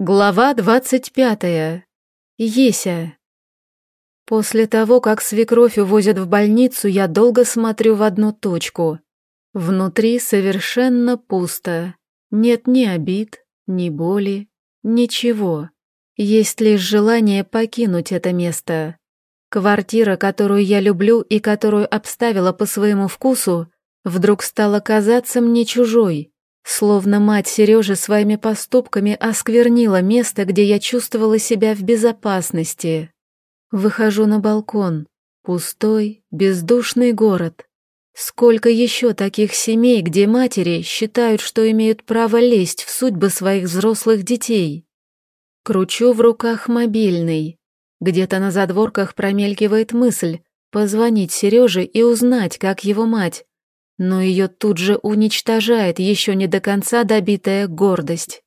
Глава двадцать пятая. Еся. После того, как свекровь увозят в больницу, я долго смотрю в одну точку. Внутри совершенно пусто. Нет ни обид, ни боли, ничего. Есть лишь желание покинуть это место. Квартира, которую я люблю и которую обставила по своему вкусу, вдруг стала казаться мне чужой. Словно мать Сережи своими поступками осквернила место, где я чувствовала себя в безопасности. Выхожу на балкон. Пустой, бездушный город. Сколько еще таких семей, где матери считают, что имеют право лезть в судьбы своих взрослых детей? Кручу в руках мобильный. Где-то на задворках промелькивает мысль позвонить Сереже и узнать, как его мать, но ее тут же уничтожает еще не до конца добитая гордость.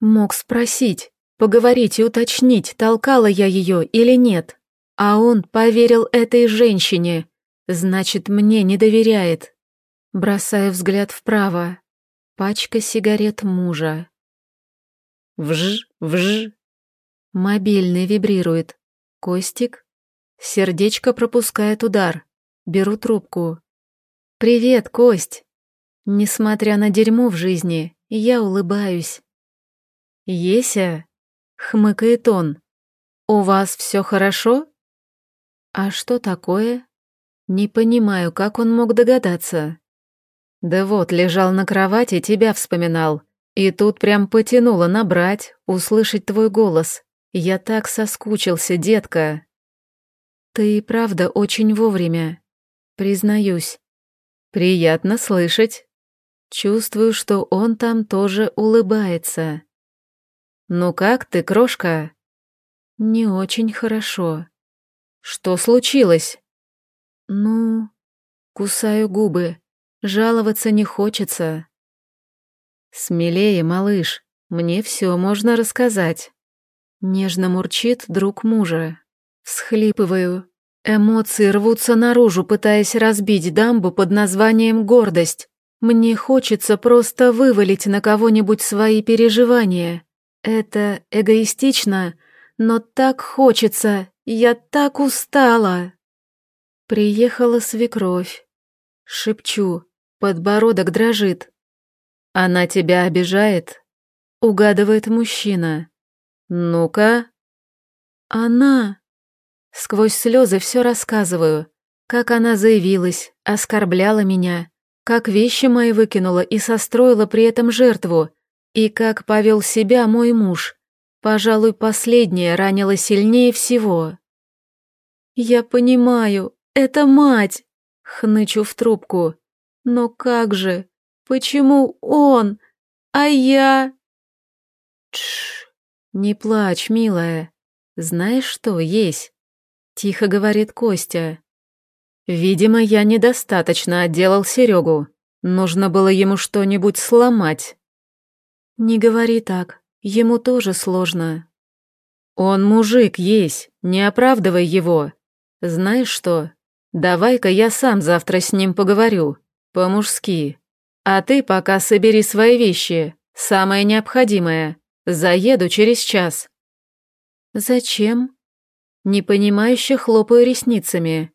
Мог спросить, поговорить и уточнить, толкала я ее или нет. А он поверил этой женщине, значит, мне не доверяет. Бросаю взгляд вправо. Пачка сигарет мужа. Вж, вж. Мобильный вибрирует. Костик. Сердечко пропускает удар. Беру трубку. «Привет, Кость!» Несмотря на дерьмо в жизни, я улыбаюсь. «Еся?» — хмыкает он. «У вас все хорошо?» «А что такое?» Не понимаю, как он мог догадаться. «Да вот, лежал на кровати, тебя вспоминал. И тут прям потянуло набрать, услышать твой голос. Я так соскучился, детка». «Ты и правда очень вовремя. Признаюсь, «Приятно слышать. Чувствую, что он там тоже улыбается. Ну как ты, крошка?» «Не очень хорошо». «Что случилось?» «Ну...» Кусаю губы. Жаловаться не хочется. «Смелее, малыш, мне все можно рассказать». Нежно мурчит друг мужа. Всхлипываю, Эмоции рвутся наружу, пытаясь разбить дамбу под названием «гордость». Мне хочется просто вывалить на кого-нибудь свои переживания. Это эгоистично, но так хочется, я так устала. Приехала свекровь. Шепчу, подбородок дрожит. Она тебя обижает? Угадывает мужчина. Ну-ка. Она. Сквозь слезы все рассказываю, как она заявилась, оскорбляла меня, как вещи мои выкинула и состроила при этом жертву, и как повел себя мой муж. Пожалуй, последнее ранило сильнее всего. «Я понимаю, это мать!» — хнычу в трубку. «Но как же? Почему он? А я...» «Тш, не плачь, милая. Знаешь что, есть. Тихо говорит Костя. Видимо, я недостаточно отделал Серегу. Нужно было ему что-нибудь сломать. Не говори так, ему тоже сложно. Он мужик есть, не оправдывай его. Знаешь что? Давай-ка я сам завтра с ним поговорю, по-мужски. А ты пока собери свои вещи, самое необходимое. Заеду через час. Зачем? Непонимающе хлопаю ресницами.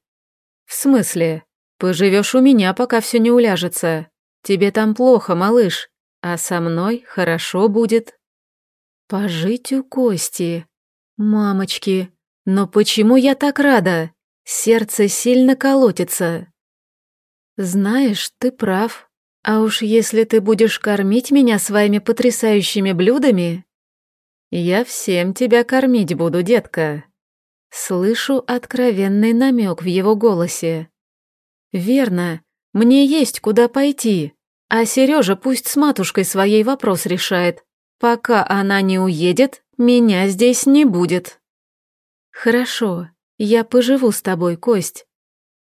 «В смысле? Поживешь у меня, пока все не уляжется. Тебе там плохо, малыш, а со мной хорошо будет». «Пожить у Кости. Мамочки, но почему я так рада? Сердце сильно колотится». «Знаешь, ты прав. А уж если ты будешь кормить меня своими потрясающими блюдами...» «Я всем тебя кормить буду, детка», Слышу откровенный намек в его голосе. «Верно, мне есть куда пойти, а Сережа пусть с матушкой своей вопрос решает. Пока она не уедет, меня здесь не будет». «Хорошо, я поживу с тобой, Кость».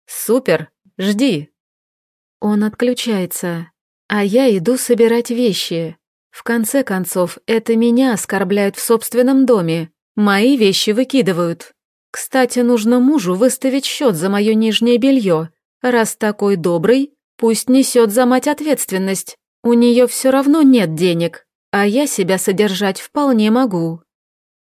«Супер, жди». Он отключается, а я иду собирать вещи. В конце концов, это меня оскорбляют в собственном доме, мои вещи выкидывают. Кстати, нужно мужу выставить счет за мое нижнее белье. Раз такой добрый, пусть несет за мать ответственность. У нее все равно нет денег. а я себя содержать вполне могу.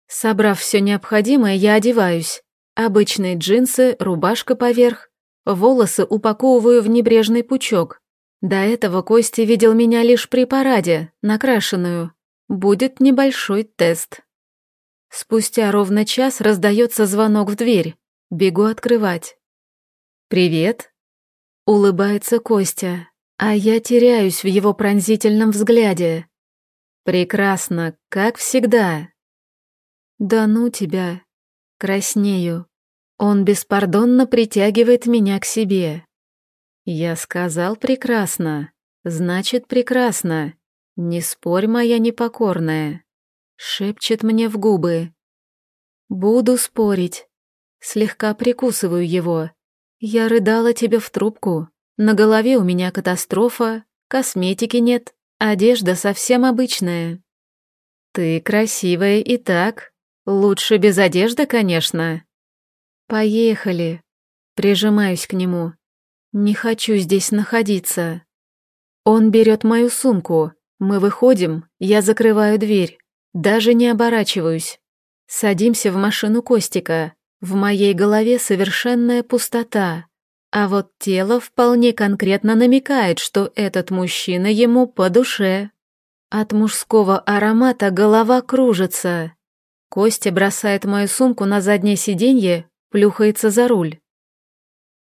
Собрав все необходимое, я одеваюсь. Обычные джинсы, рубашка поверх, волосы упаковываю в небрежный пучок. До этого Костя видел меня лишь при параде, накрашенную. Будет небольшой тест. Спустя ровно час раздается звонок в дверь. Бегу открывать. «Привет», — улыбается Костя, а я теряюсь в его пронзительном взгляде. «Прекрасно, как всегда». «Да ну тебя!» Краснею. Он беспардонно притягивает меня к себе. Я сказал прекрасно. Значит, прекрасно. Не спорь, моя непокорная. Шепчет мне в губы. Буду спорить. Слегка прикусываю его. Я рыдала тебе в трубку. На голове у меня катастрофа, косметики нет, одежда совсем обычная. Ты красивая и так, Лучше без одежды, конечно. Поехали. Прижимаюсь к нему. Не хочу здесь находиться. Он берет мою сумку. Мы выходим, я закрываю дверь. Даже не оборачиваюсь. Садимся в машину Костика. В моей голове совершенная пустота. А вот тело вполне конкретно намекает, что этот мужчина ему по душе. От мужского аромата голова кружится. Костя бросает мою сумку на заднее сиденье, плюхается за руль.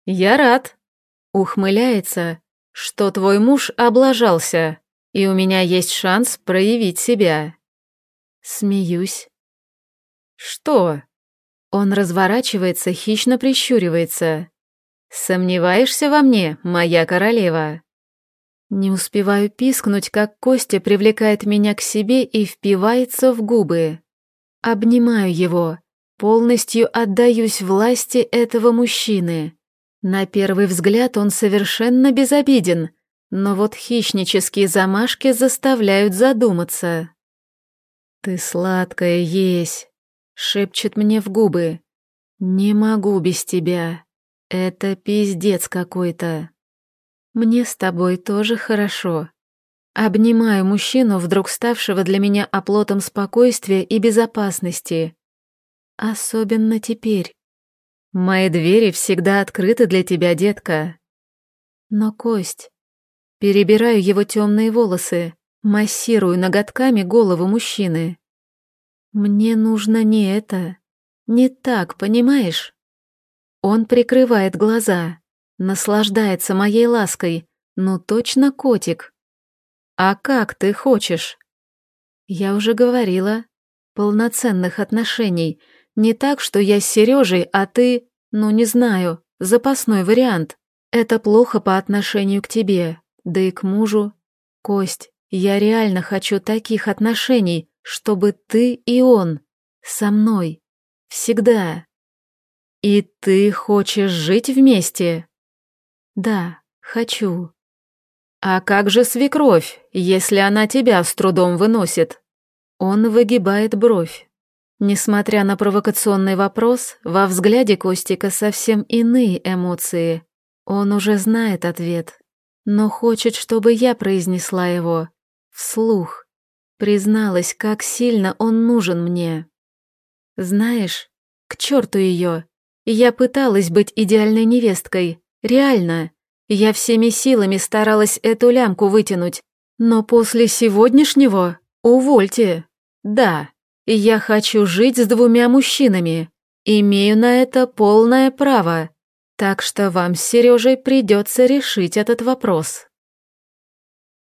«Я рад», — ухмыляется, — «что твой муж облажался, и у меня есть шанс проявить себя». Смеюсь. «Что?» Он разворачивается, хищно прищуривается. «Сомневаешься во мне, моя королева?» Не успеваю пискнуть, как Костя привлекает меня к себе и впивается в губы. Обнимаю его, полностью отдаюсь власти этого мужчины. На первый взгляд он совершенно безобиден, но вот хищнические замашки заставляют задуматься. «Ты сладкая есть», — шепчет мне в губы. «Не могу без тебя. Это пиздец какой-то. Мне с тобой тоже хорошо. Обнимаю мужчину, вдруг ставшего для меня оплотом спокойствия и безопасности. Особенно теперь. Мои двери всегда открыты для тебя, детка. Но кость. Перебираю его темные волосы, массирую ноготками голову мужчины. Мне нужно не это. Не так, понимаешь? Он прикрывает глаза, наслаждается моей лаской, ну точно котик. «А как ты хочешь?» «Я уже говорила. Полноценных отношений. Не так, что я с Сережей, а ты, ну не знаю, запасной вариант. Это плохо по отношению к тебе, да и к мужу. Кость, я реально хочу таких отношений, чтобы ты и он. Со мной. Всегда. И ты хочешь жить вместе? Да, хочу. «А как же свекровь, если она тебя с трудом выносит?» Он выгибает бровь. Несмотря на провокационный вопрос, во взгляде Костика совсем иные эмоции. Он уже знает ответ, но хочет, чтобы я произнесла его. Вслух. Призналась, как сильно он нужен мне. Знаешь, к черту ее. Я пыталась быть идеальной невесткой. Реально. Я всеми силами старалась эту лямку вытянуть, но после сегодняшнего увольте. Да, я хочу жить с двумя мужчинами, имею на это полное право, так что вам с Сережей придется решить этот вопрос.